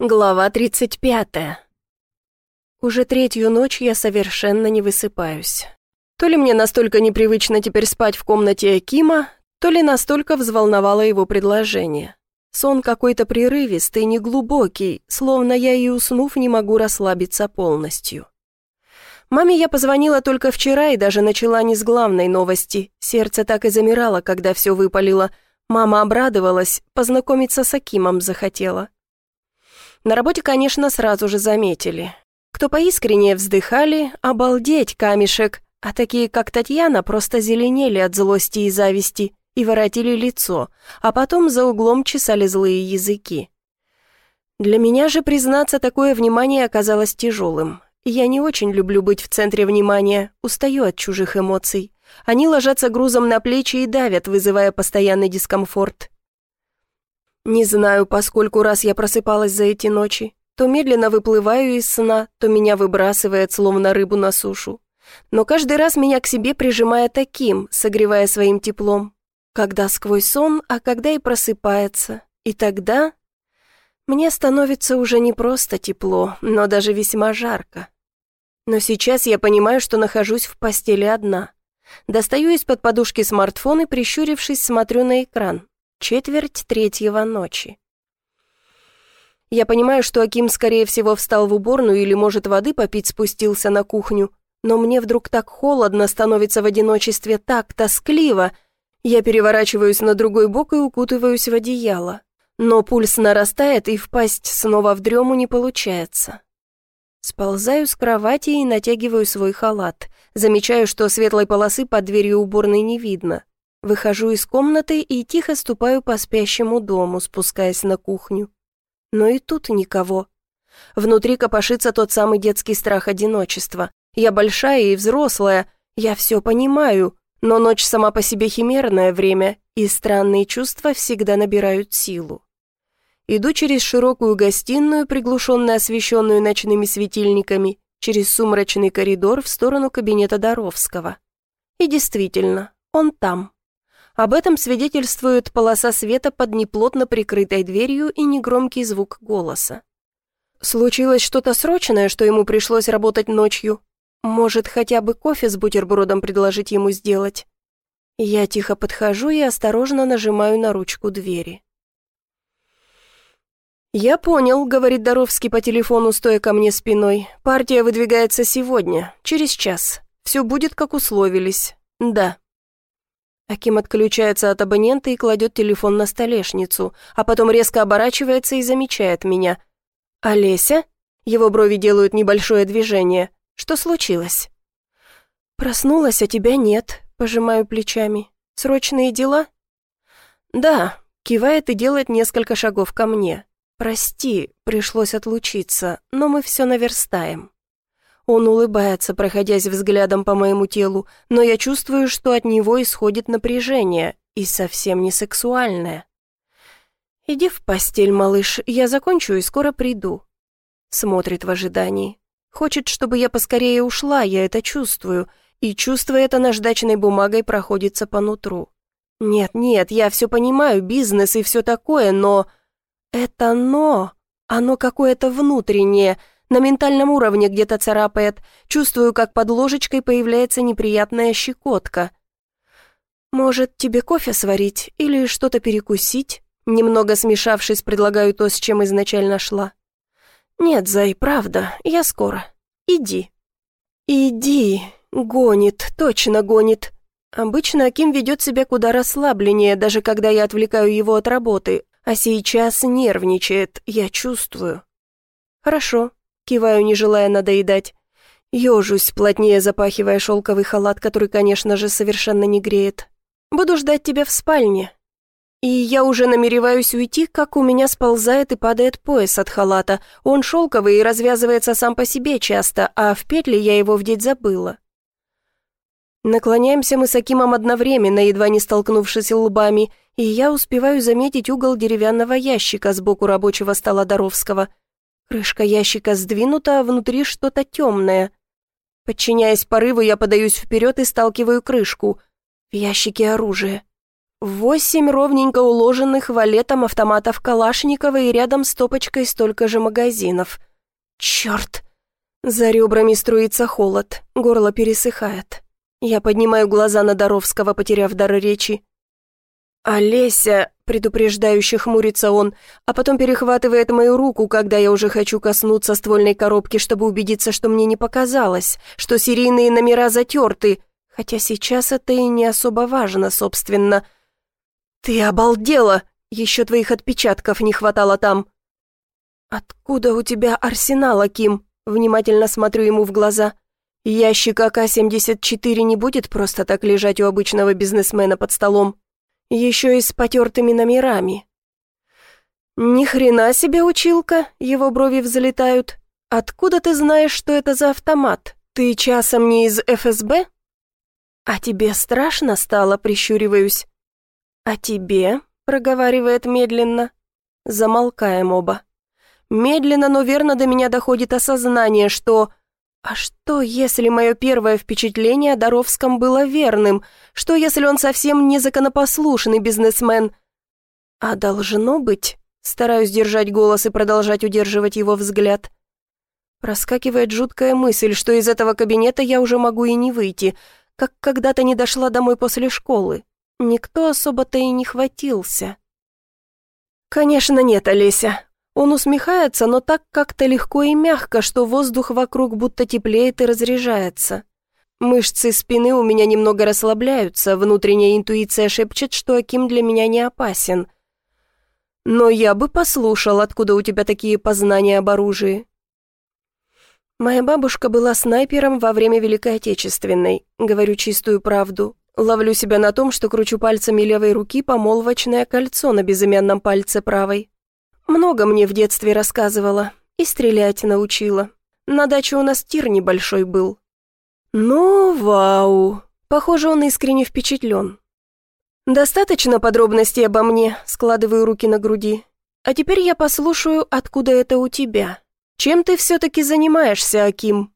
Глава 35. Уже третью ночь я совершенно не высыпаюсь. То ли мне настолько непривычно теперь спать в комнате Акима, то ли настолько взволновало его предложение. Сон какой-то прерывистый, неглубокий, словно я и уснув не могу расслабиться полностью. Маме я позвонила только вчера и даже начала не с главной новости. Сердце так и замирало, когда все выпалило. Мама обрадовалась, познакомиться с Акимом захотела. На работе, конечно, сразу же заметили. Кто поискреннее вздыхали, обалдеть, камешек, а такие, как Татьяна, просто зеленели от злости и зависти и воротили лицо, а потом за углом чесали злые языки. Для меня же, признаться, такое внимание оказалось тяжелым. Я не очень люблю быть в центре внимания, устаю от чужих эмоций. Они ложатся грузом на плечи и давят, вызывая постоянный дискомфорт. Не знаю, поскольку раз я просыпалась за эти ночи. То медленно выплываю из сна, то меня выбрасывает, словно рыбу на сушу. Но каждый раз меня к себе прижимая таким, согревая своим теплом. Когда сквозь сон, а когда и просыпается. И тогда мне становится уже не просто тепло, но даже весьма жарко. Но сейчас я понимаю, что нахожусь в постели одна. Достаю из-под подушки смартфон и, прищурившись, смотрю на экран. Четверть третьего ночи. Я понимаю, что Аким, скорее всего, встал в уборную или, может, воды попить спустился на кухню, но мне вдруг так холодно становится в одиночестве, так тоскливо. Я переворачиваюсь на другой бок и укутываюсь в одеяло. Но пульс нарастает, и впасть снова в дрему не получается. Сползаю с кровати и натягиваю свой халат. Замечаю, что светлой полосы под дверью уборной не видно. Выхожу из комнаты и тихо ступаю по спящему дому, спускаясь на кухню. Но и тут никого. Внутри копошится тот самый детский страх одиночества. Я большая и взрослая, я все понимаю, но ночь сама по себе химерное время, и странные чувства всегда набирают силу. Иду через широкую гостиную, приглушенно освещенную ночными светильниками, через сумрачный коридор в сторону кабинета Доровского. И действительно, он там. Об этом свидетельствует полоса света под неплотно прикрытой дверью и негромкий звук голоса. Случилось что-то срочное, что ему пришлось работать ночью. Может, хотя бы кофе с бутербродом предложить ему сделать? Я тихо подхожу и осторожно нажимаю на ручку двери. «Я понял», — говорит Доровский по телефону, стоя ко мне спиной. «Партия выдвигается сегодня, через час. Все будет, как условились. Да». Аким отключается от абонента и кладет телефон на столешницу, а потом резко оборачивается и замечает меня. «Олеся?» Его брови делают небольшое движение. «Что случилось?» «Проснулась, а тебя нет», — пожимаю плечами. «Срочные дела?» «Да», — кивает и делает несколько шагов ко мне. «Прости, пришлось отлучиться, но мы все наверстаем». Он улыбается, проходясь взглядом по моему телу, но я чувствую, что от него исходит напряжение, и совсем не сексуальное. «Иди в постель, малыш, я закончу и скоро приду». Смотрит в ожидании. Хочет, чтобы я поскорее ушла, я это чувствую, и чувство это наждачной бумагой проходится по нутру. Нет, нет, я все понимаю, бизнес и все такое, но... Это «но», оно какое-то внутреннее — на ментальном уровне где-то царапает. Чувствую, как под ложечкой появляется неприятная щекотка. «Может, тебе кофе сварить или что-то перекусить?» Немного смешавшись, предлагаю то, с чем изначально шла. «Нет, Зай, правда, я скоро. Иди». «Иди», — гонит, точно гонит. Обычно Аким ведет себя куда расслабленнее, даже когда я отвлекаю его от работы, а сейчас нервничает, я чувствую. «Хорошо, Киваю, не желая надоедать. Ёжусь, плотнее запахивая шелковый халат, который, конечно же, совершенно не греет. Буду ждать тебя в спальне. И я уже намереваюсь уйти, как у меня сползает и падает пояс от халата. Он шелковый и развязывается сам по себе часто, а в петли я его вдеть забыла. Наклоняемся мы с Акимом одновременно, едва не столкнувшись лбами, и я успеваю заметить угол деревянного ящика сбоку рабочего стола Доровского – Крышка ящика сдвинута, а внутри что-то темное. Подчиняясь порыву, я подаюсь вперед и сталкиваю крышку. В ящике оружие. Восемь ровненько уложенных валетом автоматов Калашникова и рядом стопочкой столько же магазинов. Черт! За ребрами струится холод, горло пересыхает. Я поднимаю глаза на Доровского, потеряв дар речи. «Олеся!» — предупреждающе хмурится он, а потом перехватывает мою руку, когда я уже хочу коснуться ствольной коробки, чтобы убедиться, что мне не показалось, что серийные номера затерты, хотя сейчас это и не особо важно, собственно. «Ты обалдела! Еще твоих отпечатков не хватало там!» «Откуда у тебя арсенал, Аким?» Внимательно смотрю ему в глаза. «Ящик АК-74 не будет просто так лежать у обычного бизнесмена под столом. Еще и с потертыми номерами». «Ни хрена себе, училка!» Его брови взлетают. «Откуда ты знаешь, что это за автомат? Ты часом не из ФСБ?» «А тебе страшно стало?» — прищуриваюсь. «А тебе?» — проговаривает медленно. Замолкаем оба. Медленно, но верно до меня доходит осознание, что... А что, если мое первое впечатление о Доровском было верным? Что, если он совсем не законопослушный бизнесмен? А должно быть... Стараюсь держать голос и продолжать удерживать его взгляд. Проскакивает жуткая мысль, что из этого кабинета я уже могу и не выйти, как когда-то не дошла домой после школы. Никто особо-то и не хватился. «Конечно нет, Олеся». Он усмехается, но так как-то легко и мягко, что воздух вокруг будто теплеет и разряжается. Мышцы спины у меня немного расслабляются, внутренняя интуиция шепчет, что Аким для меня не опасен. Но я бы послушал, откуда у тебя такие познания об оружии. Моя бабушка была снайпером во время Великой Отечественной, говорю чистую правду. Ловлю себя на том, что кручу пальцами левой руки помолвочное кольцо на безымянном пальце правой. Много мне в детстве рассказывала и стрелять научила. На даче у нас тир небольшой был. Ну, вау. Похоже, он искренне впечатлен. Достаточно подробностей обо мне, складываю руки на груди. А теперь я послушаю, откуда это у тебя. Чем ты все-таки занимаешься, Аким?»